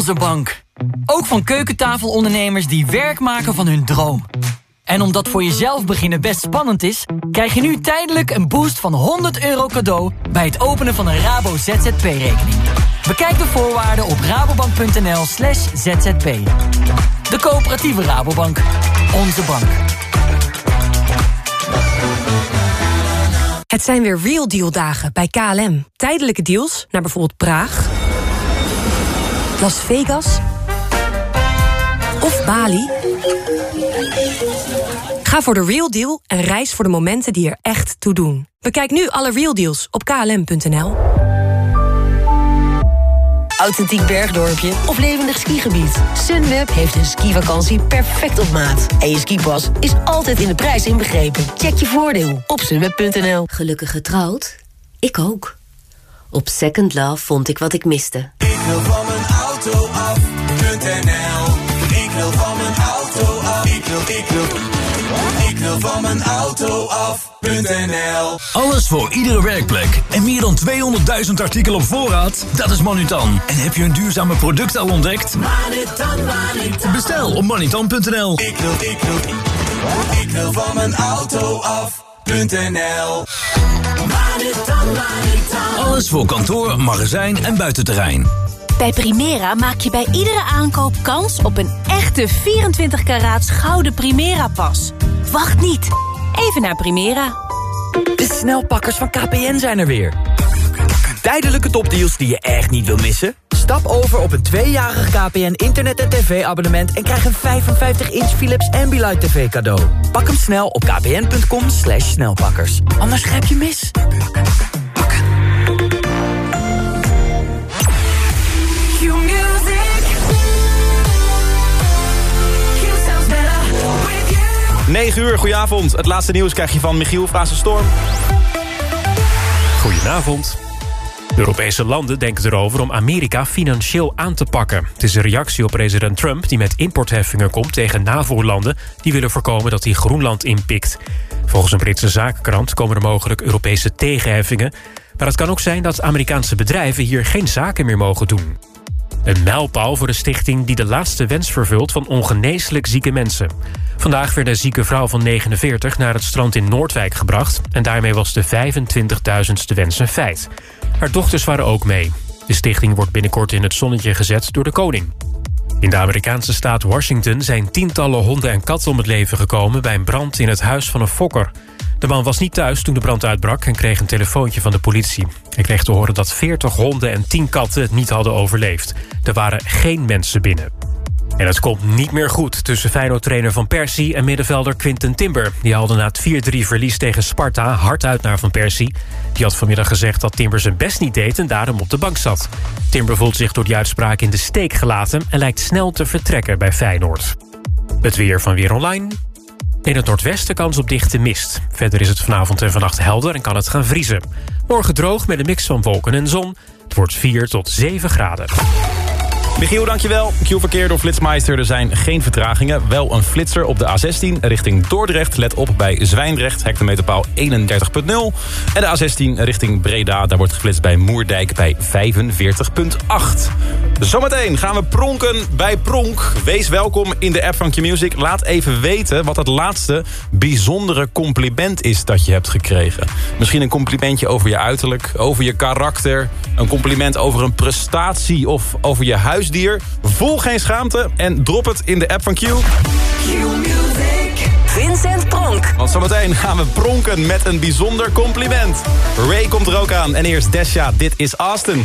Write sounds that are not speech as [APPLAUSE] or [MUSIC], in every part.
Onze bank. Ook van keukentafelondernemers die werk maken van hun droom. En omdat voor jezelf beginnen best spannend is... krijg je nu tijdelijk een boost van 100 euro cadeau... bij het openen van een Rabo ZZP-rekening. Bekijk de voorwaarden op rabobank.nl slash zzp. De coöperatieve Rabobank. Onze bank. Het zijn weer Real Deal dagen bij KLM. Tijdelijke deals naar bijvoorbeeld Praag, Las Vegas of Bali. Ga voor de Real Deal en reis voor de momenten die er echt toe doen. Bekijk nu alle Real Deals op klm.nl. Authentiek bergdorpje of levendig skigebied. Sunweb heeft een skivakantie perfect op maat. En je skipas is altijd in de prijs inbegrepen. Check je voordeel op sunweb.nl. Gelukkig getrouwd? Ik ook. Op Second Love vond ik wat ik miste. Ik wil van mijn auto af.nl Ik wil van mijn auto af. Ik wil, ik wil, ik wil van mijn auto af.nl Alles voor iedere werkplek en meer dan 200.000 artikelen op voorraad? Dat is Manutan. En heb je een duurzame product al ontdekt? Manutan, Manutan. Bestel op manutan.nl. Ik wil, ik wil, ik wil van mijn auto af.nl Alles voor kantoor, magazijn en buitenterrein. Bij Primera maak je bij iedere aankoop kans op een echte 24 karaats gouden Primera-pas. Wacht niet. Even naar Primera. De snelpakkers van KPN zijn er weer. Tijdelijke topdeals die je echt niet wil missen? Stap over op een tweejarig KPN internet- en tv-abonnement... en krijg een 55-inch Philips Ambilight TV cadeau. Pak hem snel op kpn.com slash snelpakkers. Anders grijp je mis. 9 uur, goedenavond. Het laatste nieuws krijg je van Michiel Storm. Goedenavond. Europese landen denken erover om Amerika financieel aan te pakken. Het is een reactie op president Trump die met importheffingen komt tegen NAVO-landen... die willen voorkomen dat hij Groenland inpikt. Volgens een Britse zakenkrant komen er mogelijk Europese tegenheffingen. Maar het kan ook zijn dat Amerikaanse bedrijven hier geen zaken meer mogen doen. Een mijlpaal voor de stichting die de laatste wens vervult van ongeneeslijk zieke mensen. Vandaag werd een zieke vrouw van 49 naar het strand in Noordwijk gebracht... en daarmee was de 25.000ste wens een feit. Haar dochters waren ook mee. De stichting wordt binnenkort in het zonnetje gezet door de koning. In de Amerikaanse staat Washington zijn tientallen honden en katten om het leven gekomen... bij een brand in het huis van een fokker. De man was niet thuis toen de brand uitbrak en kreeg een telefoontje van de politie. Hij kreeg te horen dat 40 honden en 10 katten het niet hadden overleefd. Er waren geen mensen binnen. En het komt niet meer goed tussen Feyenoord-trainer Van Persie... en middenvelder Quinten Timber. Die haalde na het 4-3 verlies tegen Sparta hard uit naar Van Persie. Die had vanmiddag gezegd dat Timber zijn best niet deed... en daarom op de bank zat. Timber voelt zich door die uitspraak in de steek gelaten... en lijkt snel te vertrekken bij Feyenoord. Het weer van Weer Online. In het noordwesten kans op dichte mist. Verder is het vanavond en vannacht helder en kan het gaan vriezen. Morgen droog met een mix van wolken en zon. Het wordt 4 tot 7 graden. Michiel, dankjewel. Q-verkeer door Flitsmeister. Er zijn geen vertragingen. Wel een flitser op de A16 richting Dordrecht. Let op bij Zwijndrecht, hectometerpaal 31.0. En de A16 richting Breda. Daar wordt geflitst bij Moerdijk bij 45.8. Zometeen gaan we pronken bij Pronk. Wees welkom in de app van Q-Music. Laat even weten wat het laatste bijzondere compliment is dat je hebt gekregen. Misschien een complimentje over je uiterlijk, over je karakter. Een compliment over een prestatie of over je huis huisdier. Voel geen schaamte en drop het in de app van Q. Q-Music. Vincent Pronk. Want zometeen gaan we pronken met een bijzonder compliment. Ray komt er ook aan. En eerst Desha, dit is Austin.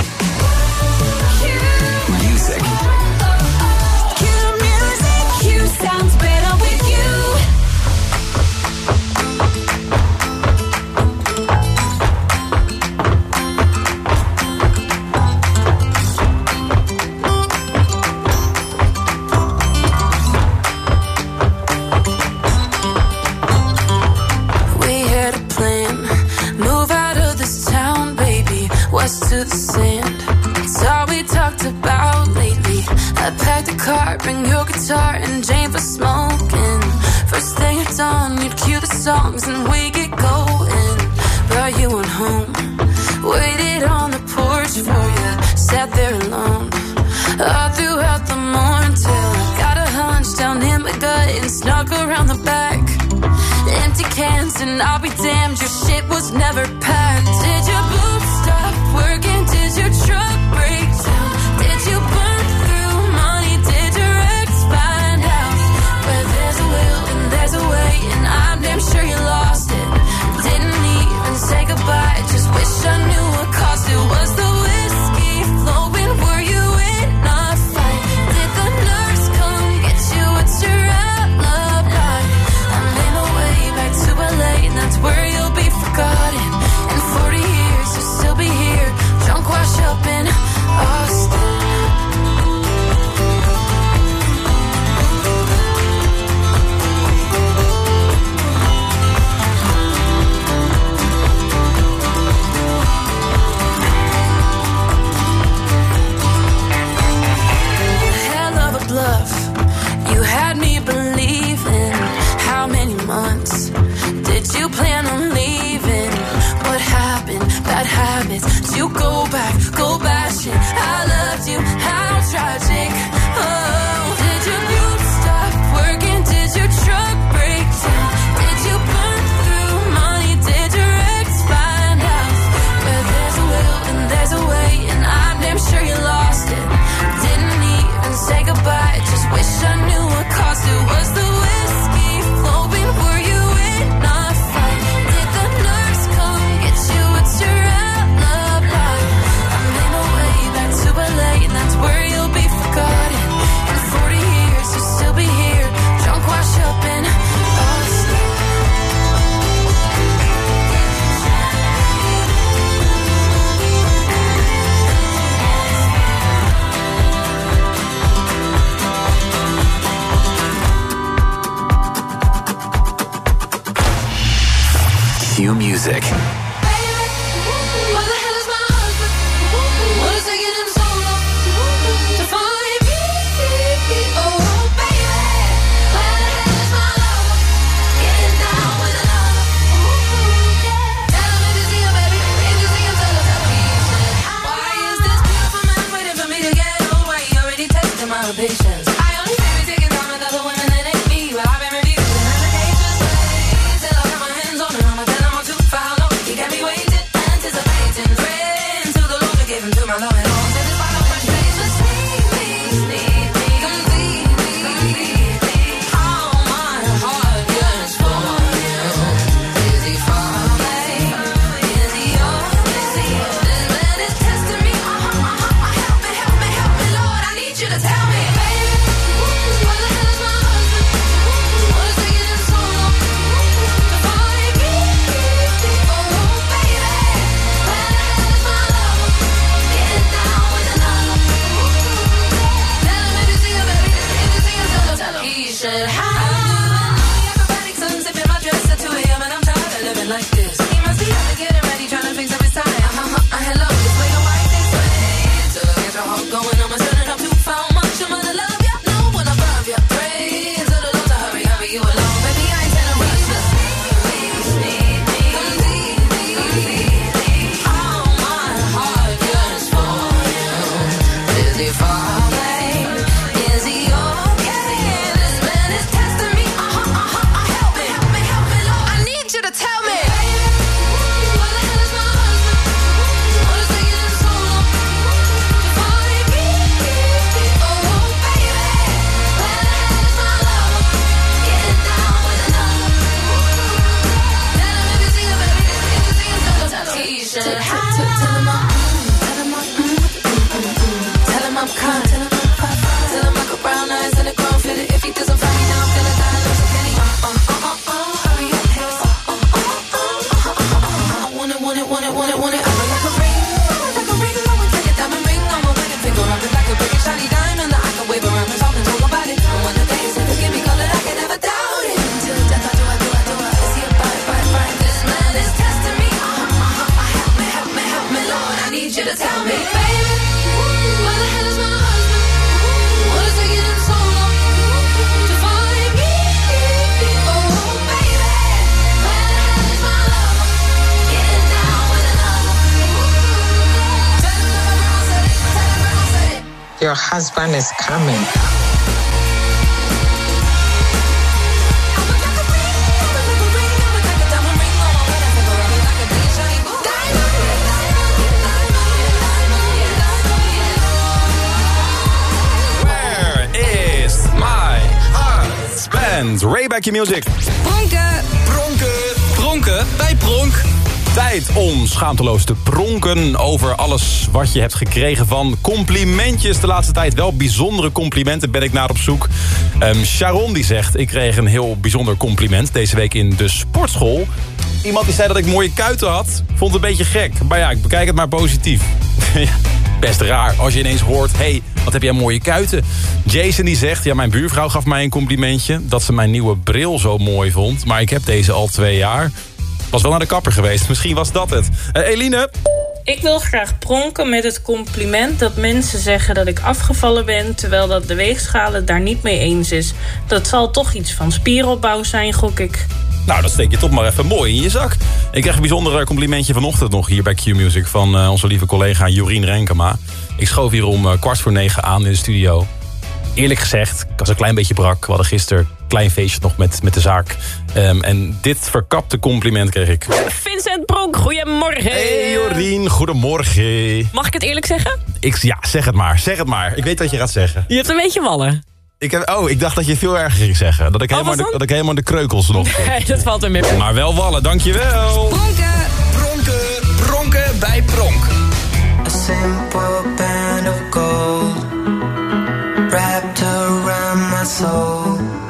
Car, bring your guitar, and Jane for smoking. First thing at dawn, you'd cue the songs and we get going. Brought you on home. Waited on the porch for you. Sat there alone. all throughout the morning till I got a hunch down in my gut and snuck around the back. Empty cans and I'll be damned, your shit was never packed. Did your boots stop working? Did your truck there's a way, and I'm my patience. wanna, wanna. Your husband is coming. Where is my husband? Rayback Your Music. Pronken! Pronken! Pronken bij Pronk. Tijd om schaamteloos te pronken over alles wat je hebt gekregen van complimentjes. De laatste tijd wel bijzondere complimenten ben ik naar op zoek. Ehm, Sharon die zegt, ik kreeg een heel bijzonder compliment deze week in de sportschool. Iemand die zei dat ik mooie kuiten had, vond het een beetje gek. Maar ja, ik bekijk het maar positief. [LAUGHS] Best raar als je ineens hoort, hey, wat heb jij mooie kuiten. Jason die zegt, ja, mijn buurvrouw gaf mij een complimentje... dat ze mijn nieuwe bril zo mooi vond. Maar ik heb deze al twee jaar. Was wel naar de kapper geweest, misschien was dat het. Eh, Eline? Ik wil graag pronken met het compliment dat mensen zeggen dat ik afgevallen ben... terwijl dat de weegschaal het daar niet mee eens is. Dat zal toch iets van spieropbouw zijn, gok ik. Nou, dat steek je toch maar even mooi in je zak. Ik kreeg een bijzonder complimentje vanochtend nog hier bij Q-Music... van eh, onze lieve collega Jorien Renkema. Ik schoof hier om eh, kwart voor negen aan in de studio. Eerlijk gezegd, ik was een klein beetje brak. We hadden gisteren klein feestje nog met, met de zaak. Ehm, en dit verkapte compliment kreeg ik. Vincent Pronk, goedemorgen. Hey Jorien, goedemorgen. Mag ik het eerlijk zeggen? Ik, ja, zeg het maar, zeg het maar. Ik weet wat je gaat zeggen. Je hebt een beetje wallen. Ik heb, oh, ik dacht dat je veel erger ging zeggen. Dat ik, Oh, helemaal, de, dat ik helemaal de kreukels nog... [LAUGHS] Nee, dat valt er mee. Maar wel wallen, dankjewel. Pronken! Pronken, pronken bij Pronk. A simple band of gold wrapped around my soul.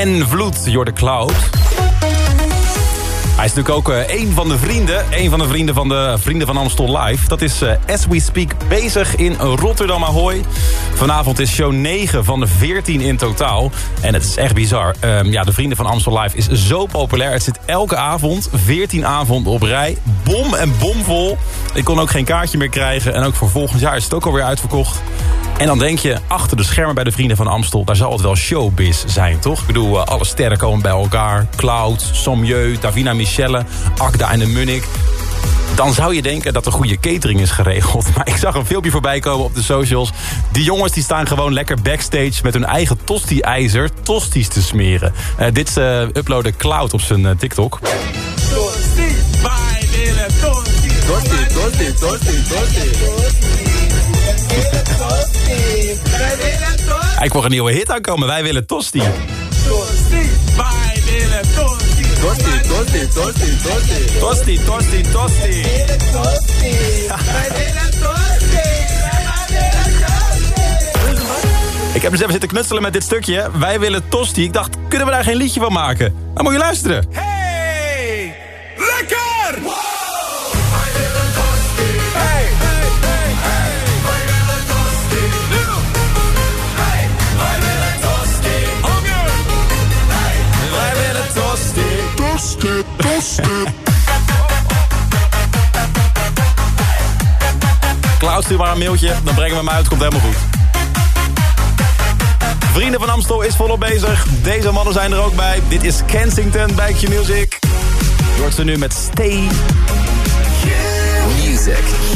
En vloed, Jorde Cloud. Hij is natuurlijk ook eh, een van de vrienden. Een van de vrienden van de Vrienden van Amstel Live. Dat is eh, As We Speak bezig in Rotterdam Ahoy. Vanavond is show 9 van de 14 in totaal. En het is echt bizar. Ehm, ja, de Vrienden van Amstel Live is zo populair. Het zit elke avond, 14 avonden op rij. Bom en bomvol. Ik kon ook geen kaartje meer krijgen. En ook voor volgend jaar is het ook alweer uitverkocht. En dan denk je, achter de schermen bij de Vrienden van Amstel... daar zal het wel showbiz zijn, toch? Ik bedoel, eh, alle sterren komen bij elkaar. Cloud, Sommieu, Davina Michelle, Akda en de Munnik. Dan zou je denken dat er goede catering is geregeld. [LAUGHS] Maar ik zag een filmpje voorbij komen op de socials. Die jongens die staan gewoon lekker backstage... met hun eigen tosti-ijzer tosties te smeren. Eh, dit uh, uploaden Cloud op zijn eh, TikTok. Tosti, wij willen tosti. Tosti, tosti, tosti, tosti. Wij willen tosti. Ik hoor een nieuwe hit aankomen. Wij willen tosti. Tosti, wij willen tosti. Tosti, tosti, tosti, tosti. Tosti, tosti, tosti. Tosti, wij willen tosti. Ik heb dus even zitten knutselen met dit stukje. Wij willen tosti. Ik dacht, kunnen we daar geen liedje van maken? Dan moet je luisteren. Klaus, stuur maar een mailtje. Dan brengen we hem uit. Komt helemaal goed. Vrienden van Amstel is volop bezig. Deze mannen zijn er ook bij. Dit is Kensington bij Music. Je hoort nu met Stay. Music.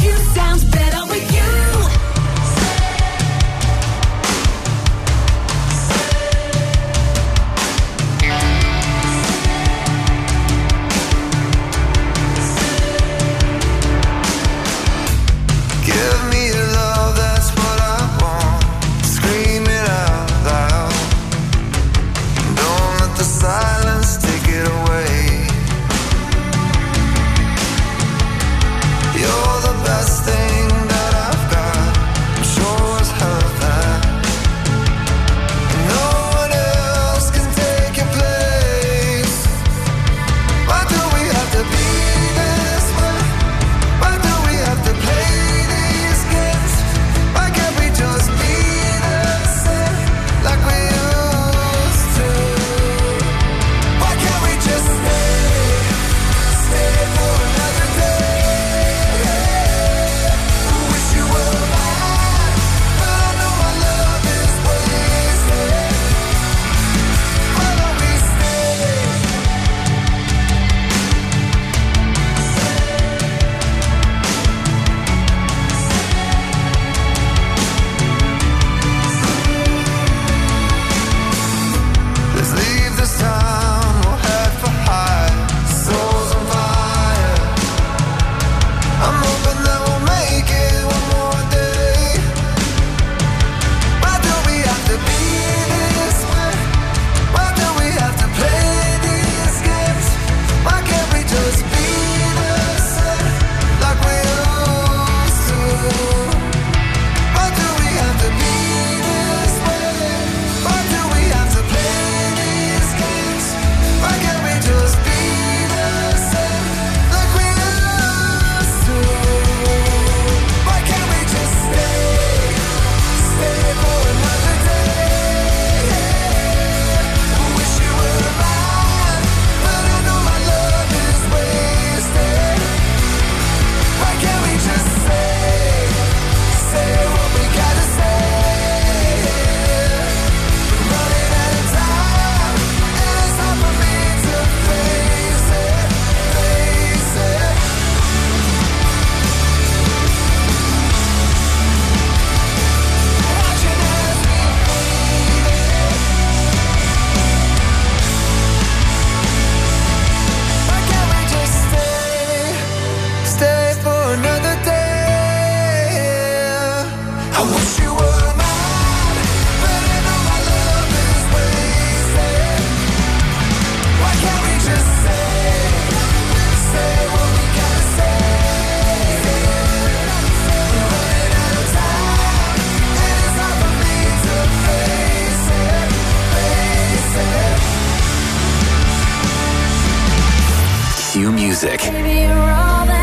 Q-Music.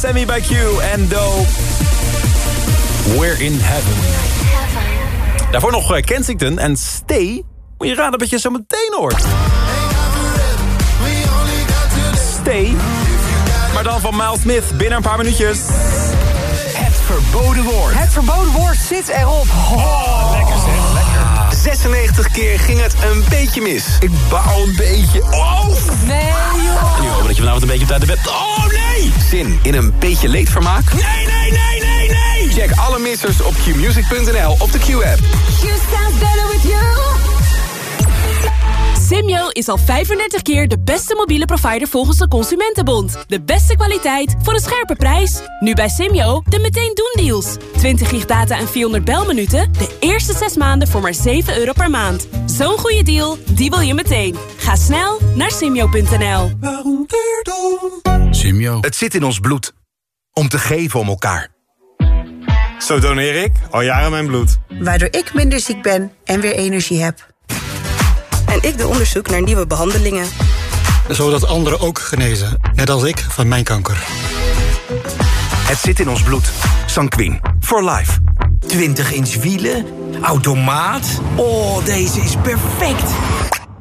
Sammy bij Q en Do. We're in heaven. Daarvoor nog eh, Kensington en Stay. Moet je raden wat je zo meteen hoort. Stay. Maar dan van Miles Smith binnen een paar minuutjes. Het verboden woord. Het verboden woord zit erop. lekker zeg. 96 keer ging het een beetje mis. Ik baal een beetje. Oh! Nee, joh. En nu hopen dat je vanavond een beetje op tijd de bed... Oh, nee! Zin in een beetje leedvermaak? Nee, nee, nee, nee, nee! Check alle missers op qmusic.nl op de Q-app. You sound better with you. Simyo is al 35 keer de beste mobiele provider volgens de Consumentenbond. De beste kwaliteit voor een scherpe prijs. Nu bij Simyo de meteen doen deals. 20 gig data en 400 belminuten. De eerste 6 maanden voor maar 7 euro per maand. Zo'n goede deal, die wil je meteen. Ga snel naar simyo.nl. Simio. Het zit in ons bloed. Om te geven om elkaar. Zo doneer ik al jaren mijn bloed. Waardoor ik minder ziek ben en weer energie heb. En ik doe onderzoek naar nieuwe behandelingen. Zodat anderen ook genezen, net als ik van mijn kanker. Het zit in ons bloed. Sanquin. For life. 20 inch wielen, automaat. Oh, deze is perfect.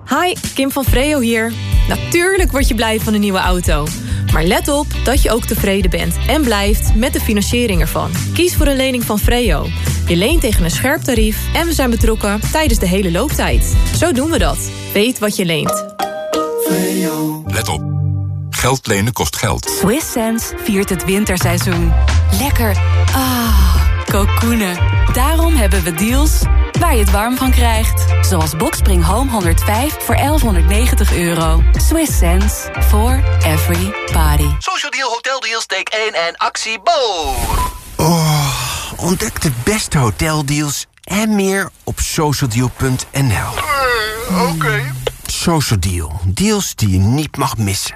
Hi, Kim van Freo hier. Natuurlijk word je blij van een nieuwe auto. Maar let op dat je ook tevreden bent en blijft met de financiering ervan. Kies voor een lening van Freo. Je leent tegen een scherp tarief en we zijn betrokken tijdens de hele looptijd. Zo doen we dat. Weet wat je leent. Let op. Geld lenen kost geld. Swiss Sense viert het winterseizoen. Lekker. Ah, kokoenen. Daarom hebben we deals waar je het warm van krijgt. Zoals Boxspring Home 105 voor 1190 euro. Swiss sense for every party. Social Deal Hotel Deals take 1 en actie Bo. Oh, ontdek de beste hoteldeals en meer op socialdeal.nl. Oké. Social Deal. Deals die je niet mag missen.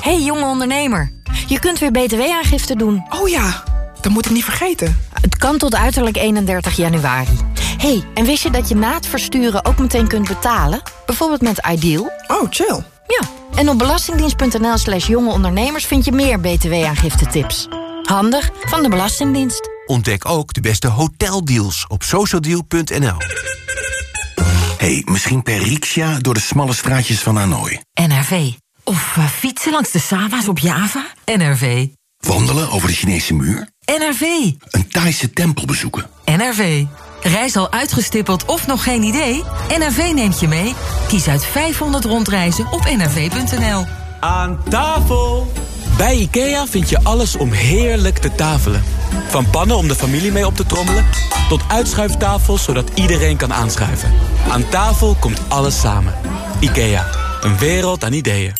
Hey jonge ondernemer, je kunt weer btw-aangifte doen. Oh ja, dat moet ik niet vergeten. Het kan tot uiterlijk 31 januari. hey, en wist je dat je na het versturen ook meteen kunt betalen? Bijvoorbeeld met Ideal? Oh, chill. Ja, en op belastingdienst.nl slash jonge ondernemers vind je meer btw-aangifte tips. Handig van de Belastingdienst. Ontdek ook de beste hoteldeals op socialdeal.nl. hey, misschien per riksja door de smalle straatjes van Hanoi. NRV. Of eh, fietsen langs de Sava's op Java. NRV. Wandelen over de Chinese muur. NRV. Een Thaise tempel bezoeken. NRV. Reis al uitgestippeld of nog geen idee? NRV neemt je mee. Kies uit 500 rondreizen op nrv.nl. Aan tafel! Bij IKEA vind je alles om heerlijk te tafelen. Van pannen om de familie mee op te trommelen... tot uitschuiftafels zodat iedereen kan aanschuiven. Aan tafel komt alles samen. IKEA, een wereld aan ideeën.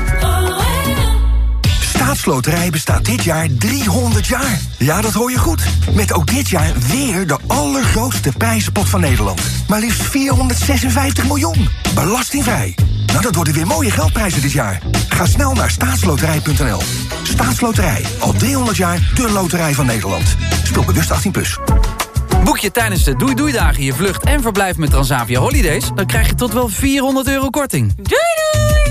Staatsloterij bestaat dit jaar 300 jaar. Ja, dat hoor je goed. Met ook dit jaar weer de allergrootste prijzenpot van Nederland. Maar liefst 456 miljoen. Belastingvrij. Nou, dat worden weer mooie geldprijzen dit jaar. Ga snel naar staatsloterij.nl. Staatsloterij. Al 300 jaar de loterij van Nederland. Speel bewust 18+. Plus. Boek je tijdens de Doei Doei Dagen je vlucht en verblijf met Transavia Holidays... dan krijg je tot wel 400 euro korting. Doei doei!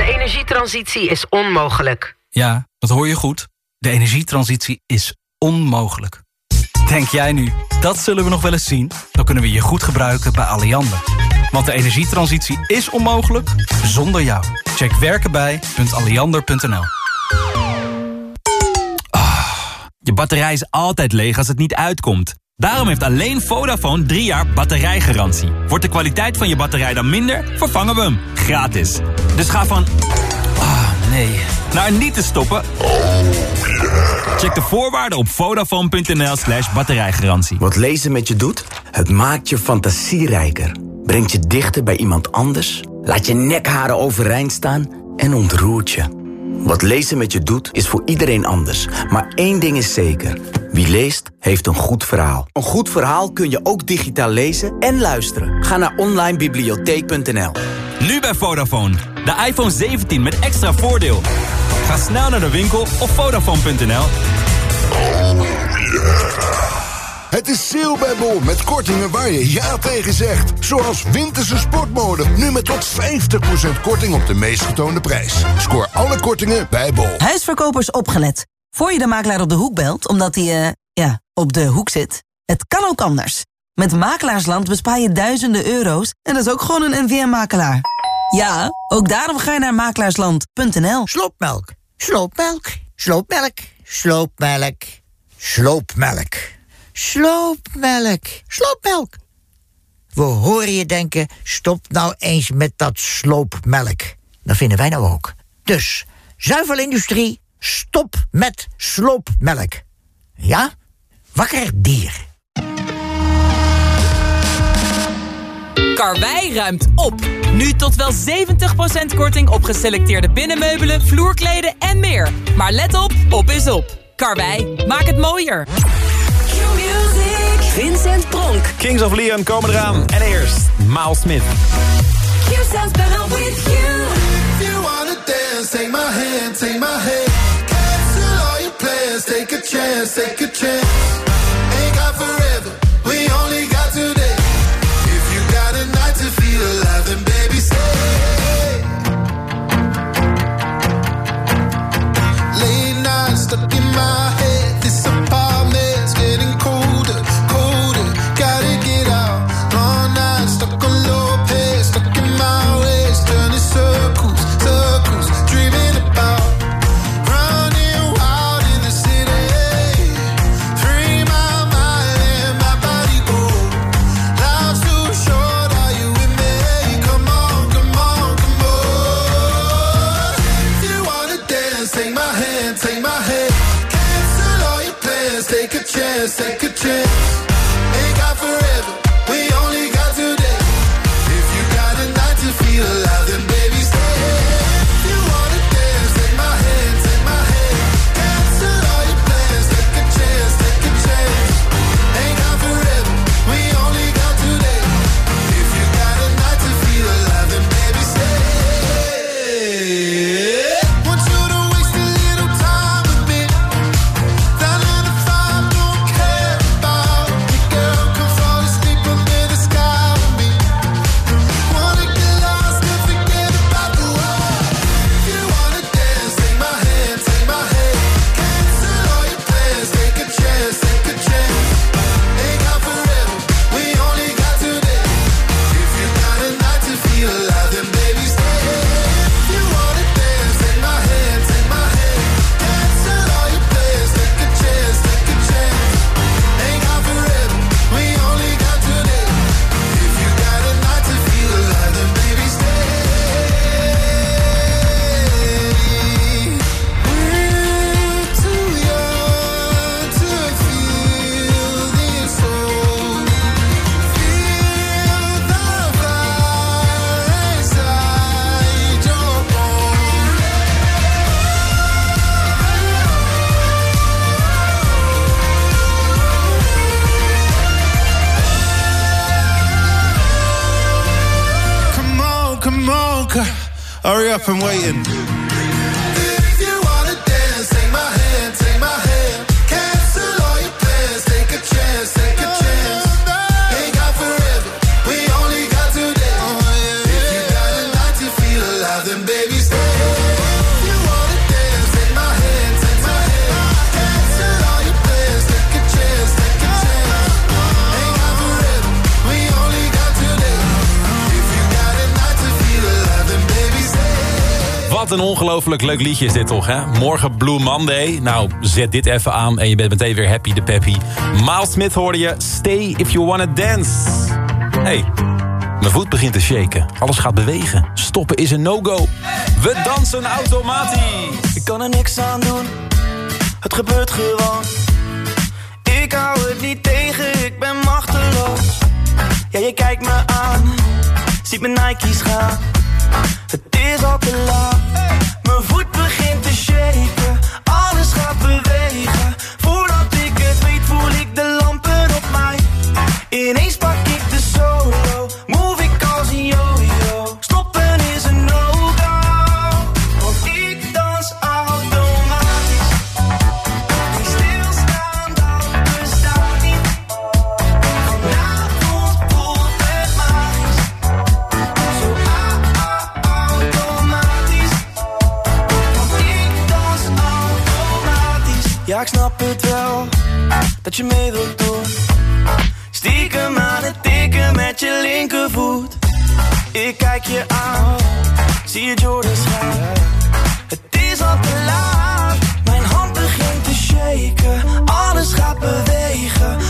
De energietransitie is onmogelijk. Ja, dat hoor je goed. De energietransitie is onmogelijk. Denk jij nu, dat zullen we nog wel eens zien? Dan kunnen we je goed gebruiken bij Alliander. Want de energietransitie is onmogelijk zonder jou. Check werkenbij.alliander.nl Je batterij is altijd leeg als het niet uitkomt. Daarom heeft alleen Vodafone 3 jaar batterijgarantie. Wordt de kwaliteit van je batterij dan minder, vervangen we hem. Gratis. Dus ga van... Ah, nee. Naar niet te stoppen. Check de voorwaarden op vodafone.nl slash batterijgarantie. Wat lezen met je doet? Het maakt je fantasierijker. Brengt je dichter bij iemand anders. Laat je nekharen overeind staan en ontroert je. Wat lezen met je doet, is voor iedereen anders. Maar één ding is zeker. Wie leest, heeft een goed verhaal. Een goed verhaal kun je ook digitaal lezen en luisteren. Ga naar onlinebibliotheek.nl Nu bij Vodafone. De iPhone 17 met extra voordeel. Ga snel naar de winkel op Vodafone.nl. Het is sale bij Bol met kortingen waar je ja tegen zegt. Zoals winterse sportmode. Nu met tot 50% korting op de meest getoonde prijs. Scoor alle kortingen bij Bol. Huisverkopers opgelet. Voor je de makelaar op de hoek belt, omdat hij, eh, ja, op de hoek zit. Het kan ook anders. Met Makelaarsland bespaar je duizenden euro's en dat is ook gewoon een NVM-makelaar. Ja, ook daarom ga je naar makelaarsland.nl. Sloopmelk, sloopmelk, sloopmelk, sloopmelk, sloopmelk. Sloopmelk. Sloopmelk. We horen je denken, stop nou eens met dat sloopmelk. Dat vinden wij nou ook. Dus, zuivelindustrie, stop met sloopmelk. Ja? Wakker dier. Karwei ruimt op. Nu tot wel 70% korting op geselecteerde binnenmeubelen, vloerkleden en meer. Maar let op, op is op. Karwei, maak het mooier. Vincent Pronk. Kings of Leon komen eraan. En eerst Miles Smith. Q sounds better with you. If you wanna dance, take my hand, take my hand. Cancel all your plans, take a chance, take a chance. Take a chance. Wat een ongelooflijk leuk liedje is dit toch, hè? Morgen Blue Monday. Nou, zet dit even aan en je bent meteen weer happy de peppy. Miles Smith hoorde je, stay if you wanna dance. hey, mijn voet begint te shaken. Alles gaat bewegen. Stoppen is een no-go. We dansen automatisch. Ik kan er niks aan doen, het gebeurt gewoon. Ik hou het niet tegen, ik ben machteloos. Ja, je kijkt me aan, ziet mijn Nike's gaan. Het is al te laat, mijn voet begint te shaken. Alles gaat bewegen, voordat ik het weet voel ik de lampen op mij. Ineens pak ik Ik snap het wel, dat je mee wilt doen. Stiekem aan het tikken met je linkervoet. Ik kijk je aan, zie je Jordan gaan. Het is al te laat, mijn hand begint te shaken. Alles gaat bewegen.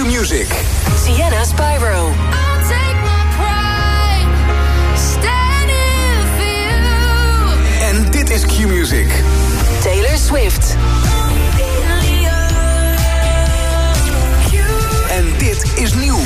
is Q-Music. Sienna Spyro. En dit is Q-Music. Taylor Swift. En dit is nieuw.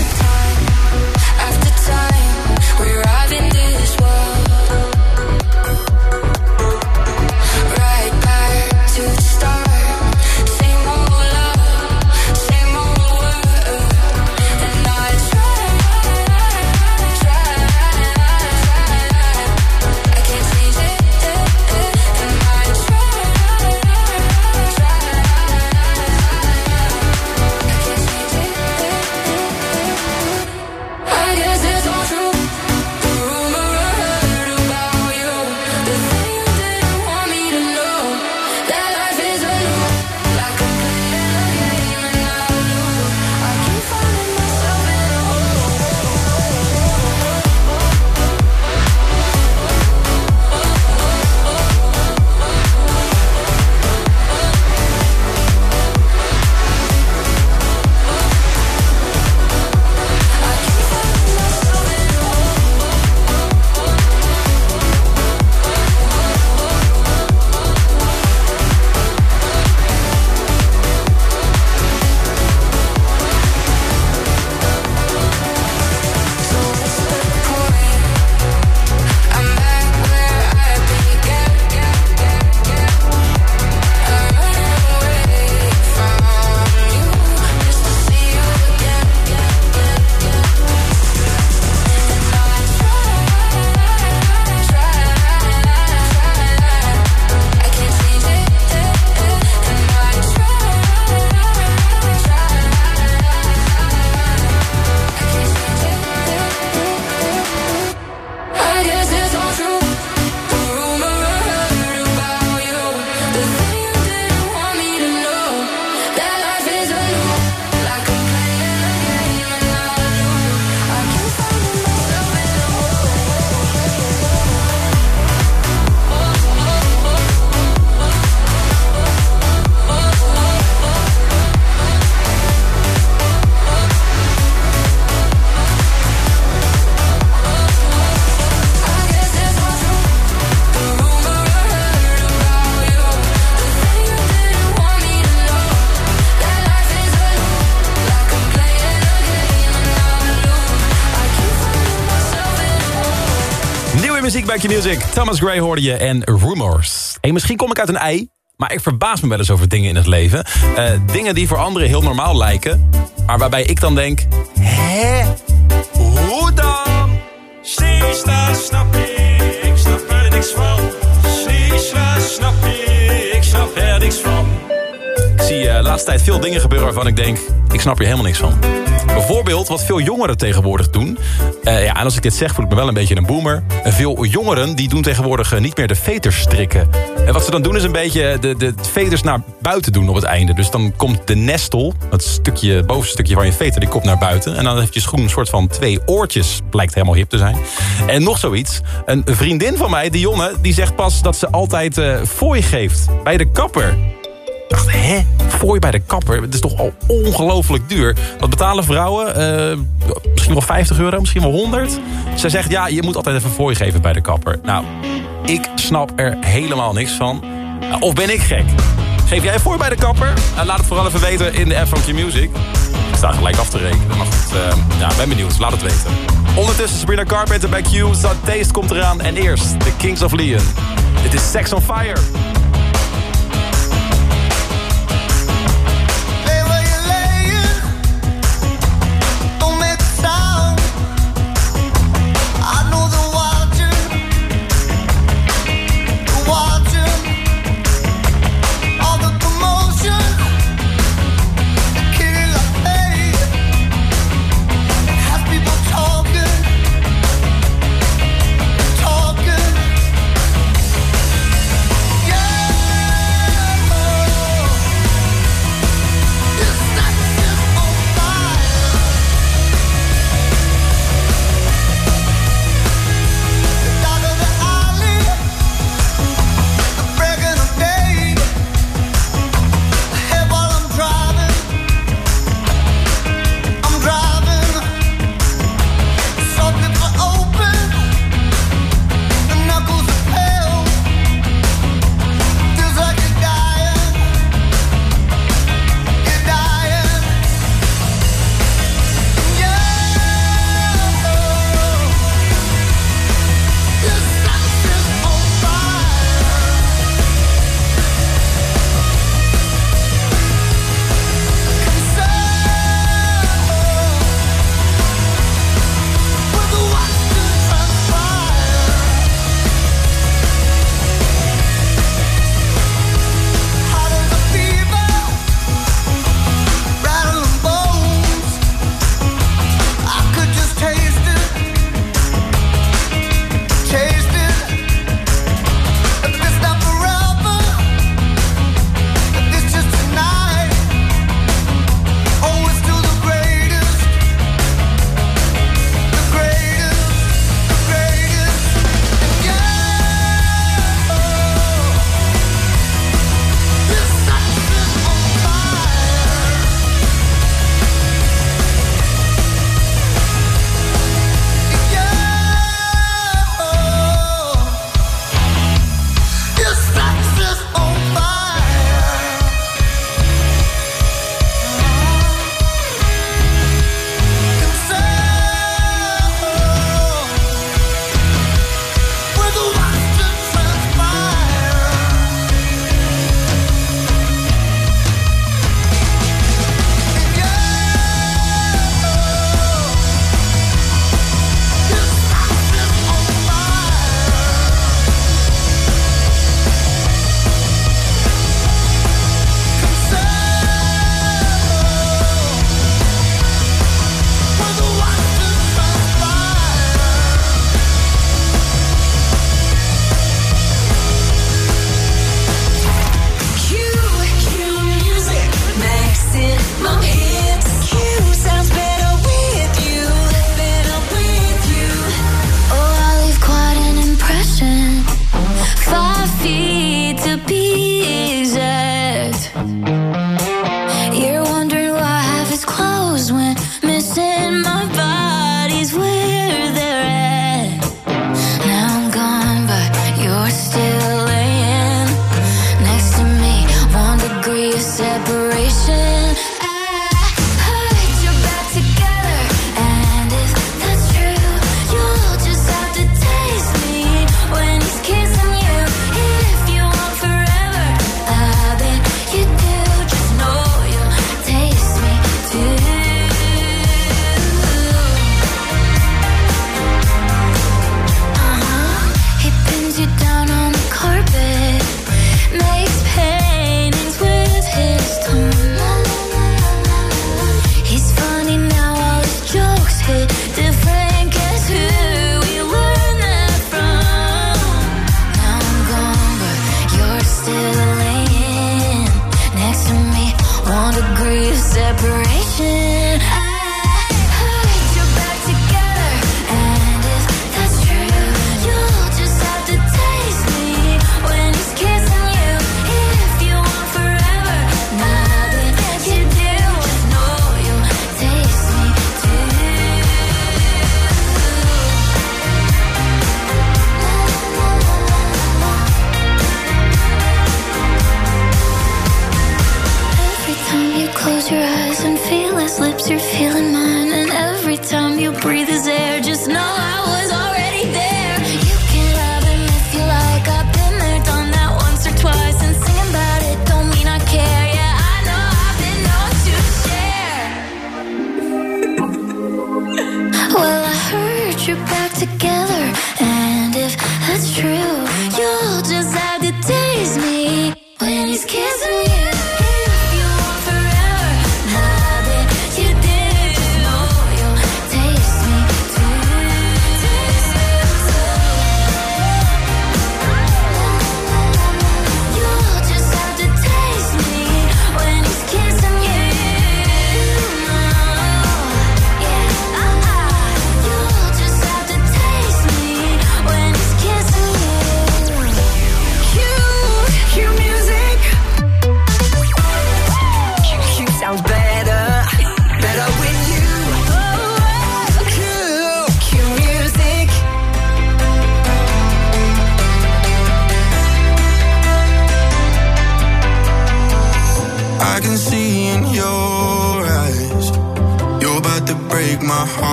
Q-Music. Thomas Gray hoorde je en Rumors. Hey, misschien kom ik uit een ei, maar ik verbaas me wel eens over dingen in het leven. Eh, dingen die voor anderen heel normaal lijken, maar waarbij ik dan denk... Hè? Hoe dan? Snap ik, ik snap er niks van. Snap ik, ik snap er niks van. Zie eh, de laatste tijd veel dingen gebeuren waarvan ik denk... ik snap hier helemaal niks van. Bijvoorbeeld wat veel jongeren tegenwoordig doen. Eh, ja, en als ik dit zeg voel ik me wel een beetje een boomer. Veel jongeren die doen tegenwoordig eh, niet meer de veters strikken. En wat ze dan doen is een beetje de, de veters naar buiten doen op het einde. Dus dan komt de nestel, het stukje, bovenste stukje van je veter, die komt naar buiten. En dan heeft je schoen een soort van twee oortjes. Blijkt helemaal hip te zijn. En nog zoiets. Een vriendin van mij, Dionne, die zegt pas dat ze altijd eh fooi geeft bij de kapper. Dacht, hè? Fooi bij de kapper? Het is toch al ongelooflijk duur. Wat betalen vrouwen? Eh, misschien wel 50 euro, misschien wel 100. Zij zegt, ja, je moet altijd even fooi geven bij de kapper. Nou, ik snap er helemaal niks van. Of ben ik gek? Geef jij fooi bij de kapper? Eh, laat het vooral even weten in de app van Q-Music. Ik sta gelijk af te rekenen. Maar goed, eh, ja, ben benieuwd. Laat het weten. Ondertussen Sabrina Carpenter bij Q. Taste komt eraan. En eerst The Kings of Leon. Dit is Sex on Fire.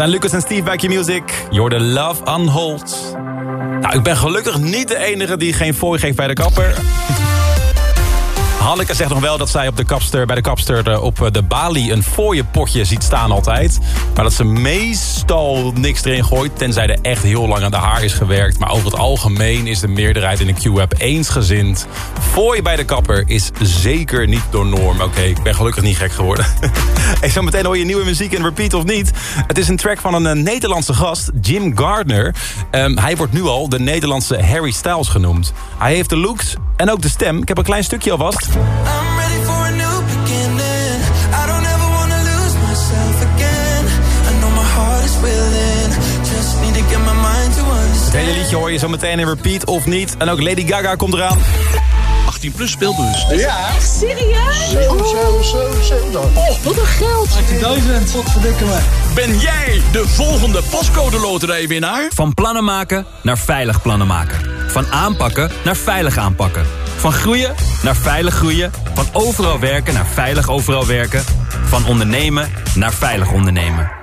Zijn Lucas en Steve bij Q-Music. You're the love on hold. Nou, ik ben gelukkig niet de enige die geen fooi geeft bij de kapper. Hanneke zegt nog wel dat zij op de kapster, bij de kapster eh, op de balie een fooienpotje ziet staan altijd. Maar dat ze meestal niks erin gooit, tenzij er echt heel lang aan de haar is gewerkt. Maar over het algemeen is de meerderheid in de Q-app eensgezind. Fooi bij de kapper is zeker niet door norm. Oké, ik ben gelukkig niet gek geworden. [LAUGHS] hey, zo meteen hoor je nieuwe muziek in repeat of niet. Het is een track van een eh, Nederlandse gast, Jim Gardner. Ehm, hij wordt nu al de Nederlandse Harry Styles genoemd. Hij heeft de looks en ook de stem. Ik heb een klein stukje alvast. I'm ready for a new beginning. I don't ever wanna lose myself again. I know my heart is willing. Just need to get my mind to understand. Het hele liedje hoor je zo meteen in repeat of niet. En ook Lady Gaga komt eraan. 18 plus speelbus. Ja. Echt serieus? 7, 7, 7, 7 dan. Oh, wat een geld. 18.000. Wat verdikken me. Ben jij de volgende pascode loterijwinnaar? Van plannen maken naar veilig plannen maken. Van aanpakken naar veilig aanpakken. Van groeien naar veilig groeien. Van overal werken naar veilig overal werken. Van ondernemen naar veilig ondernemen.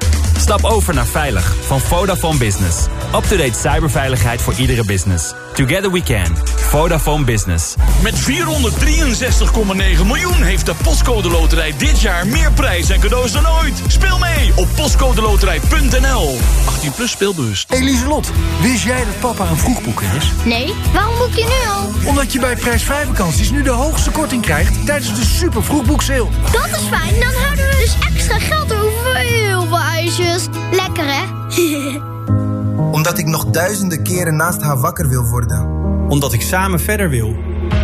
Stap over naar Veilig van Vodafone Business. Up-to-date cyberveiligheid voor iedere business. Together we can. Vodafone Business. Met 463,9 miljoen heeft de Postcode Loterij dit jaar meer prijs en cadeaus dan ooit. Speel mee op postcodeloterij.nl. 18 plus speelbus. Hey Lieselot, wist jij dat papa een vroegboeker is? Nee, waarom boek je nu al? Omdat je bij prijsvrij vakanties nu de hoogste korting krijgt tijdens de super vroegboekseil. Dat is fijn, dan houden we dus extra geld over voor heel veel ijsjes. Lekker hè? [LAUGHS] Omdat ik nog duizenden keren naast haar wakker wil worden. Omdat ik samen verder wil.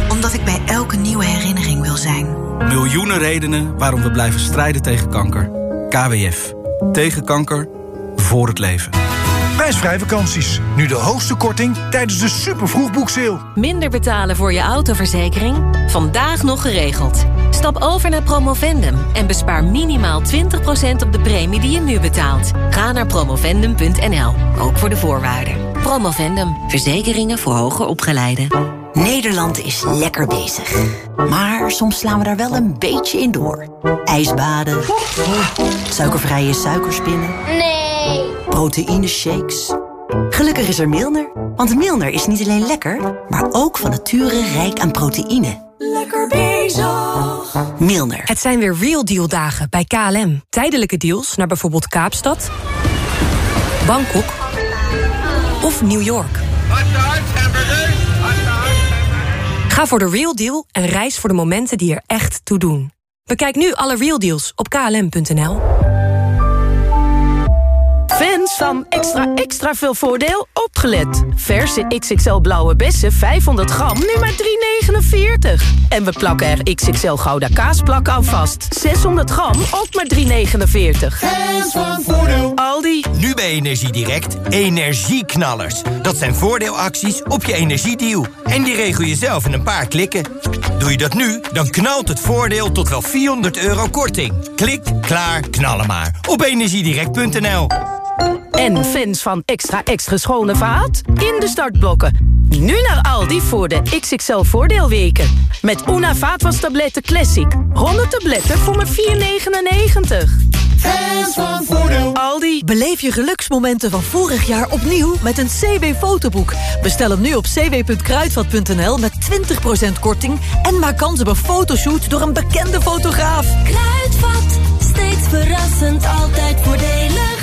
Omdat ik bij elke nieuwe herinnering wil zijn. Miljoenen redenen waarom we blijven strijden tegen kanker. KWF. Tegen kanker. Voor het leven. Prijsvrij vakanties. Nu de hoogste korting tijdens de super vroegboekseil. Minder betalen voor je autoverzekering? Vandaag nog geregeld. Stap over naar Promovendum en bespaar minimaal 20% op de premie die je nu betaalt. Ga naar promovendum.nl, ook voor de voorwaarden. Promovendum, verzekeringen voor hoger opgeleiden. Nederland is lekker bezig. Maar soms slaan we daar wel een beetje in door. Ijsbaden. Suikervrije suikerspinnen. Nee. Proteïne shakes. Gelukkig is er Milner. Want Milner is niet alleen lekker, maar ook van nature rijk aan proteïne. Lekker bezig. Milner. Het zijn weer Real Deal dagen bij KLM. Tijdelijke deals naar bijvoorbeeld Kaapstad, Bangkok of New York. Ga voor de Real Deal en reis voor de momenten die er echt toe doen. Bekijk nu alle Real Deals op klm.nl. Fans van extra extra veel voordeel opgelet. Verse XXL blauwe bessen 500 gram nu maar 3,49. En we plakken er XXL gouda kaasplak aan vast. 600 gram ook maar 3,49. Fans van voordeel. Aldi. Nu bij Energiedirect energieknallers. Dat zijn voordeelacties op je energiedeal. En die regel je zelf in een paar klikken. Doe je dat nu, dan knalt het voordeel tot wel 400 euro korting. Klik, klaar, knallen maar. Op energiedirect.nl En fans van extra extra schone vaat? In de startblokken. Nu naar Aldi voor de XXL voordeelweken. Met Una vaatwastabletten Classic. 100 tabletten voor maar 4,99. Fans van voordeel. Aldi. Beleef je geluksmomenten van vorig jaar opnieuw met een CW-fotoboek. Bestel hem nu op cw.kruidvat.nl met 20% korting... en maak kans op een fotoshoot door een bekende fotograaf. Kruidvat, steeds verrassend, altijd voordelig.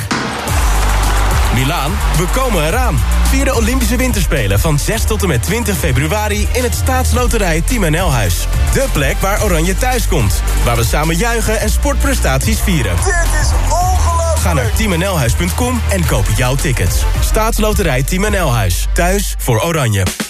Milaan, we komen eraan. Vier de Olympische Winterspelen van 6 tot en met 20 februari... in het staatsloterij Team NL Huis. De plek waar Oranje thuis komt. Waar we samen juichen en sportprestaties vieren. Dit is ongelooflijk. Ga naar teamnlhuis.com en koop jouw tickets. Staatsloterij Team NL Huis. Thuis voor Oranje.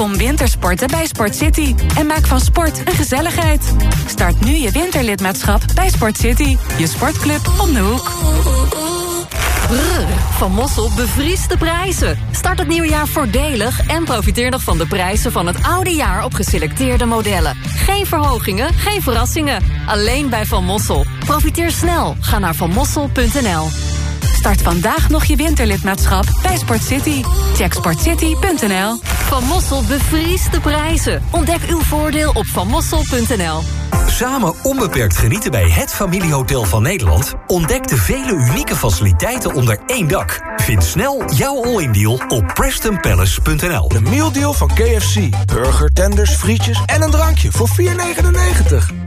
Kom wintersporten bij Sport City en maak van sport een gezelligheid. Start nu je winterlidmaatschap bij Sport City, je sportclub om de hoek. Van Mossel bevriest de prijzen. Start het nieuwe jaar voordelig en profiteer nog van de prijzen van het oude jaar op geselecteerde modellen. Geen verhogingen, geen verrassingen. Alleen bij Van Mossel. Profiteer snel. Ga naar vanmossel.nl. Start vandaag nog je winterlidmaatschap bij Sport City. Check sportcity.nl. Van Mossel bevriest de prijzen. Ontdek uw voordeel op vanmossel.nl. Samen onbeperkt genieten bij het familiehotel van Nederland? Ontdek de vele unieke faciliteiten onder één dak. Vind snel jouw all-in deal op PrestonPalace.nl. De mealdeal van KFC. Burger, tenders, frietjes en een drankje voor 4,99.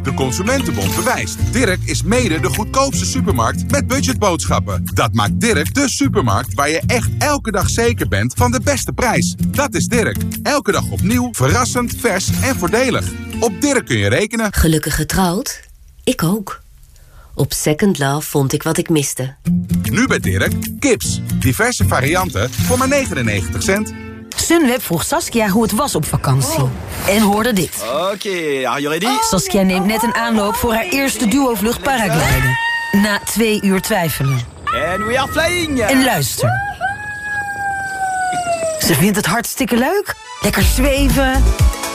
De Consumentenbond bewijst. Dirk is mede de goedkoopste supermarkt met budgetboodschappen. Dat maakt Dirk de supermarkt waar je echt elke dag zeker bent van de beste prijs. Dat is Dirk. Elke dag opnieuw, verrassend, vers en voordelig. Op Dirk kun je rekenen. Gelukkig getrouwd? Ik ook. Op Second Love vond ik wat ik miste. Nu bij Dirk, kips. Diverse varianten voor maar 99 cent. Sunweb vroeg Saskia hoe het was op vakantie. En hoorde dit. Oké, are you ready? Saskia neemt net een aanloop voor haar eerste duo-vlucht paragliden. Na twee uur twijfelen. And we are flying! En luister. Ze vindt het hartstikke leuk. Lekker zweven.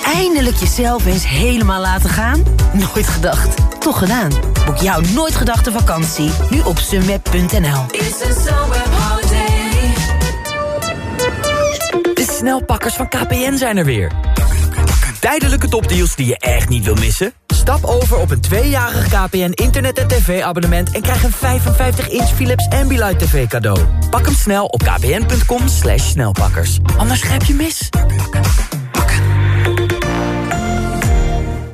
Eindelijk jezelf eens helemaal laten gaan. Nooit gedacht. Toch gedaan. Boek jouw nooit gedachte vakantie. Nu op sunweb.nl. De snelpakkers van KPN zijn er weer. Tijdelijke topdeals die je echt niet wil missen? Stap over op een tweejarig KPN internet- en tv-abonnement... en krijg een 55-inch Philips Ambilight TV cadeau. Pak hem snel op kpn.com snelpakkers. Anders grijp je mis.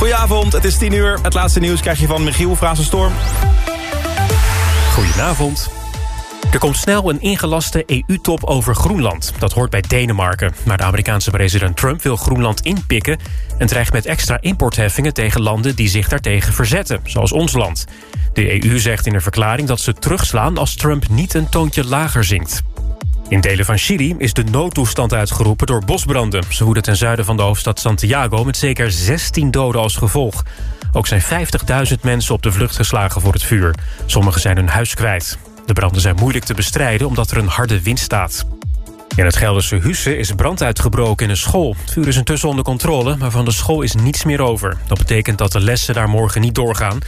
Goedenavond, het is 10 uur. Het laatste nieuws krijg je van Michiel Storm. Goedenavond. Er komt snel een ingelaste EU-top over Groenland. Dat hoort bij Denemarken. Maar de Amerikaanse president Trump wil Groenland inpikken... en dreigt met extra importheffingen tegen landen die zich daartegen verzetten, zoals ons land. De EU zegt in een verklaring dat ze terugslaan als Trump niet een toontje lager zingt. In delen van Chili is de noodtoestand uitgeroepen door bosbranden. Ze woeden ten zuiden van de hoofdstad Santiago met zeker 16 doden als gevolg. Ook zijn 50.000 mensen op de vlucht geslagen voor het vuur. Sommigen zijn hun huis kwijt. De branden zijn moeilijk te bestrijden omdat er een harde wind staat. In het Gelderse Husse is brand uitgebroken in een school. Het vuur is intussen onder controle, maar van de school is niets meer over. Dat betekent dat de lessen daar morgen niet doorgaan.